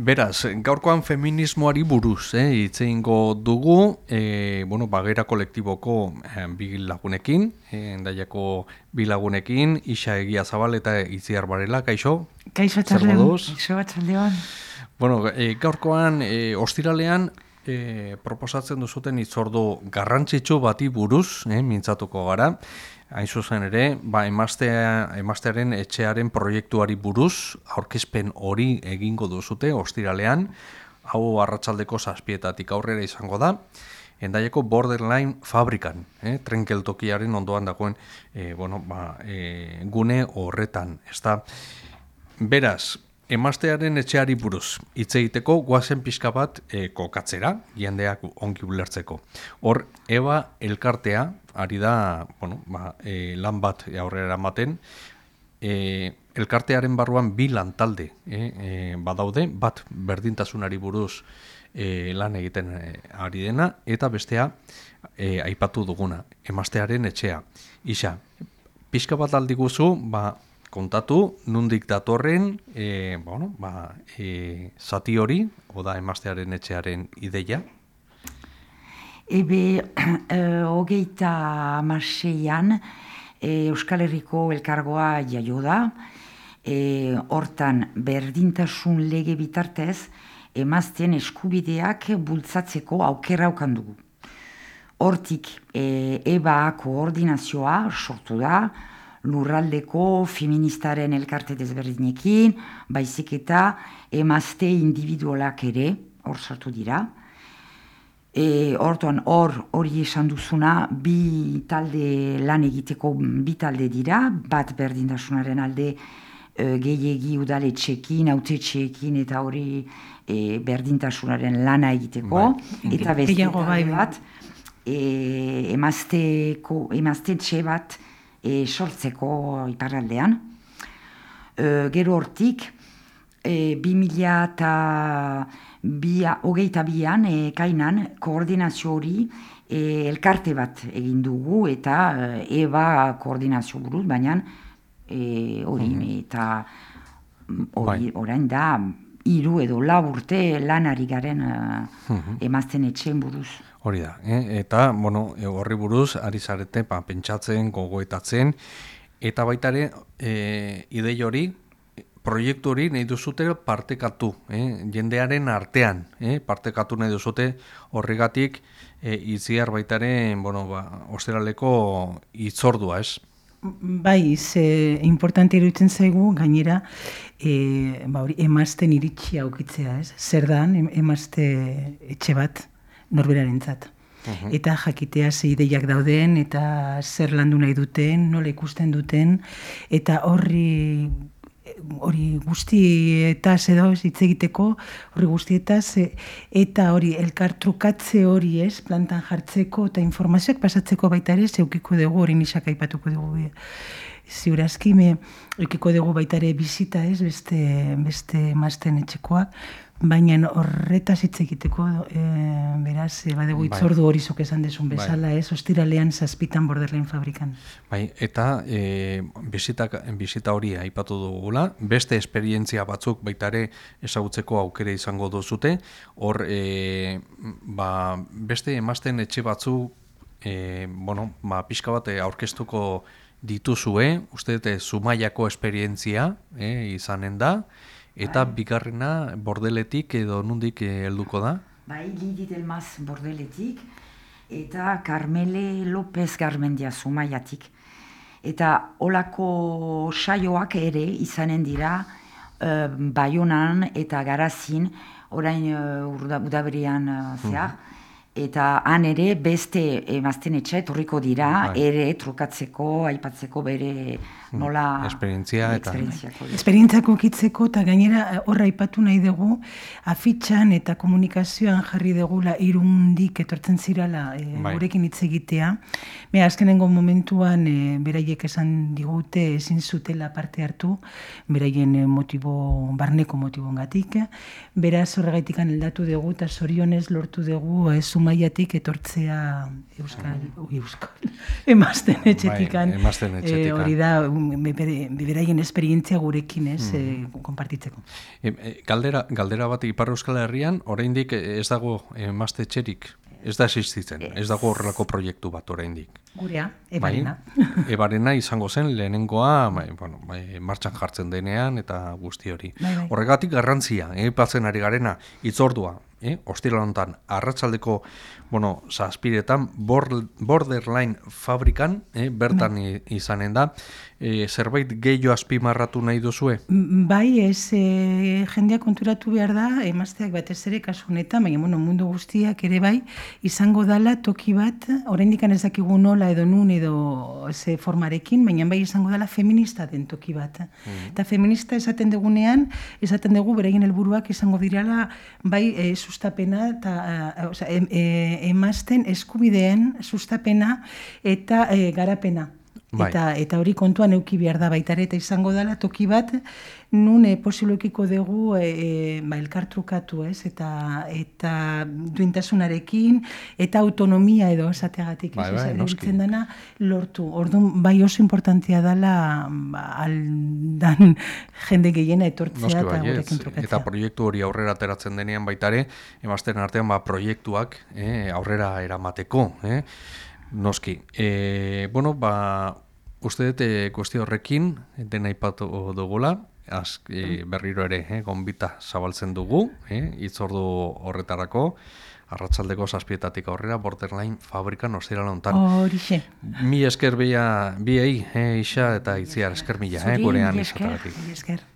Beraz, gaurkoan feminismoari buruz, eh, itzeingo dugu, eh, bueno, bagera kolektiboko eh, bi lagunekin, eh, endaiako bi lagunekin, Isa Egia Zabal eta Itziar Barela, kaixo? Kaixo txarleon, kaixo txarleon. Bueno, eh, gaurkoan, eh, ostiralean, eh, proposatzen duzuten itzordu garrantzitsu bati buruz, eh, mintzatuko gara, hain zuzen ere, ba, emaztea, emaztearen etxearen proiektuari buruz, aurkezpen hori egingo duzute, ostiralean, hau arratsaldeko zazpietatik aurrera izango da, endaieko borderline fabrikan, eh, trenkeltokiaren ondoan dagoen eh, bueno, ba, eh, gune horretan. Ez da, beraz, emaztearen etxeari buruz, hitz egiteko guazen pixka bat eh, kokatzera, jendeak ongi ulertzeko. Hor, Eba elkartea, ari da bueno, ba, e, lan bat aurrera ematen, e, elkartearen barruan bi lan talde e, e, badaude, bat berdintasunari buruz e, lan egiten e, ari dena, eta bestea e, aipatu duguna, emaztearen etxea. Isa, pixka bat aldi guzu, ba, kontatu, nundik datorren, e, bueno, ba, e, zati hori, oda emaztearen etxearen ideia, Ebe, uh, hogeita marxeian, e, Euskal Herriko elkargoa jaio da, e, hortan berdintasun lege bitartez, emazten eskubideak bultzatzeko aukera aukan dugu. Hortik, e, EBA koordinazioa sortu da, lurraldeko feministaren elkarte desberdinekin, baizik eta emazte individualak ere, hor sortu dira, E, orduan hor hori esan duzuna bi talde lan egiteko bi talde dira, bat berdintasunaren alde e, gehiegi udaletxekin, autetxeekin eta hori e, berdintasunaren lana egiteko. Bai. Eta beste bai, bai. bat e, emazteko, emaztetxe bat e, sortzeko iparraldean. E, gero hortik, e, bi mila eta bia, hogeita bian, e, kainan, koordinazio hori e, elkarte bat egin dugu eta e, eba koordinazio buruz, baina e, hori, mm eta hori, bai. orain da, hiru edo laburte lanari garen uh, emazten etxeen buruz. Hori da, eh? eta bueno, horri buruz, ari zarete, pa, pentsatzen, gogoetatzen, eta baitare, e, idei hori, proiektu hori nahi duzute partekatu, eh? jendearen artean, eh? partekatu nahi duzute horregatik eh, itziar baitaren, bueno, ba, osteraleko itzordua, ez? Bai, ze importante iruditzen zaigu, gainera, e, ba, hori, emazten iritsi aukitzea, ez? Zer dan, emazte etxe bat norberaren zat. Eta jakitea ze ideiak dauden, eta zer landu nahi duten, nola ikusten duten, eta horri hori guzti eta edo hitz egiteko hori guzti eta eta hori elkar trukatze hori ez plantan jartzeko eta informazioak pasatzeko baita ere zeukiko dugu hori nisak aipatuko dugu ziurazki me eukiko dugu baita ere bizita ez beste beste mazten etxekoak Baina horretaz hitz egiteko, e, beraz, e, badegu bai. itzordu hori zuk esan desun bai. bezala, bai. ez, ostiralean zazpitan borderlein fabrikan. Bai, eta e, bizita, bizita hori aipatu dugula, beste esperientzia batzuk baitare ezagutzeko aukere izango duzute, hor, e, ba, beste emazten etxe batzu, e, bueno, ba, pixka bat aurkeztuko dituzue, uste dute, zumaiako esperientzia e, izanen da, Eta bai. bigarrena bordeletik edo nundik eh, helduko da? Bai, Lidi Delmaz bordeletik eta Carmele López Garmendia zumaiatik. Eta olako saioak ere izanen dira uh, Bayonan eta Garazin, orain uh, udaberian uh, zehar, mhm eta han ere beste emazten etxe etorriko dira, bai. ere trukatzeko, aipatzeko bere hmm. nola... Esperientzia eta... Esperientziako kitzeko eta gainera eh, horra aipatu nahi dugu, afitxan eta komunikazioan jarri degula irundik etortzen zirala e, bai. gurekin hitz egitea. Me azkenengo momentuan e, beraiek esan digute ezin zutela parte hartu, beraien motibo, barneko motibo gatik. Beraz horregaitik aneldatu dugu eta sorionez lortu dugu ez zumaiatik etortzea euskal, euskal, emazten etxetikan. Bai, emazten etxetikan. hori da, um, bere- beraien esperientzia gurekin, ez, eh, konpartitzeko. E, e, galdera, galdera bat Ipar Euskal Herrian, oraindik ez dago emazte txerik, ez da existitzen, ez dago horrelako proiektu bat oraindik. Gurea, ebarena. Bai, ebarena izango zen lehenengoa, bai, bueno, bai, martxan jartzen denean eta guzti hori. Bai, bai. Horregatik garrantzia, eh, patzen ari garena, itzordua, eh, ostira honetan, arratsaldeko, bueno, zazpiretan, bor- borderline fabrikan, eh, bertan i- izanen da, eh, zerbait gehiago azpimarratu nahi duzue? Bai, ez e, jendea konturatu behar da, emazteak batez ere kasu honetan, baina bueno, mundu guztiak ere bai, izango dala toki bat, oraindik ez dakigu nola edo nun edo ze formarekin, baina bai izango dala feminista den toki bat. Eta feminista esaten dugunean, esaten dugu beraien helburuak izango dirala bai e, sustapena eta e, e, emazten eskubideen sustapena eta e, garapena. Bai. Eta eta hori kontuan euki behar da baita eta izango dela toki bat nun e, posiblekiko dugu e, e, ba, elkartrukatu, ez? Eta eta duintasunarekin eta autonomia edo esateagatik, Bai, bai, Ez, erabiltzen dana lortu. Orduan bai oso importantea dela ba, aldan jende gehiena etortzea Noski eta gurekin trukatzea. eta proiektu hori aurrera ateratzen denean baitare, emazten artean ba, proiektuak eh, aurrera eramateko. Eh? Noski. E, bueno, ba, uste dut eh, kuestio horrekin, dena aipatu dugula, az, e, berriro ere, eh, gonbita zabaltzen dugu, eh, itzordu horretarako, arratsaldeko zazpietatik aurrera, borderline fabrikan ostira lontan. Horixe. Mi esker bia, biei, eh, isa eta itziar esker mila, eh, gurean izatagatik. mila esker.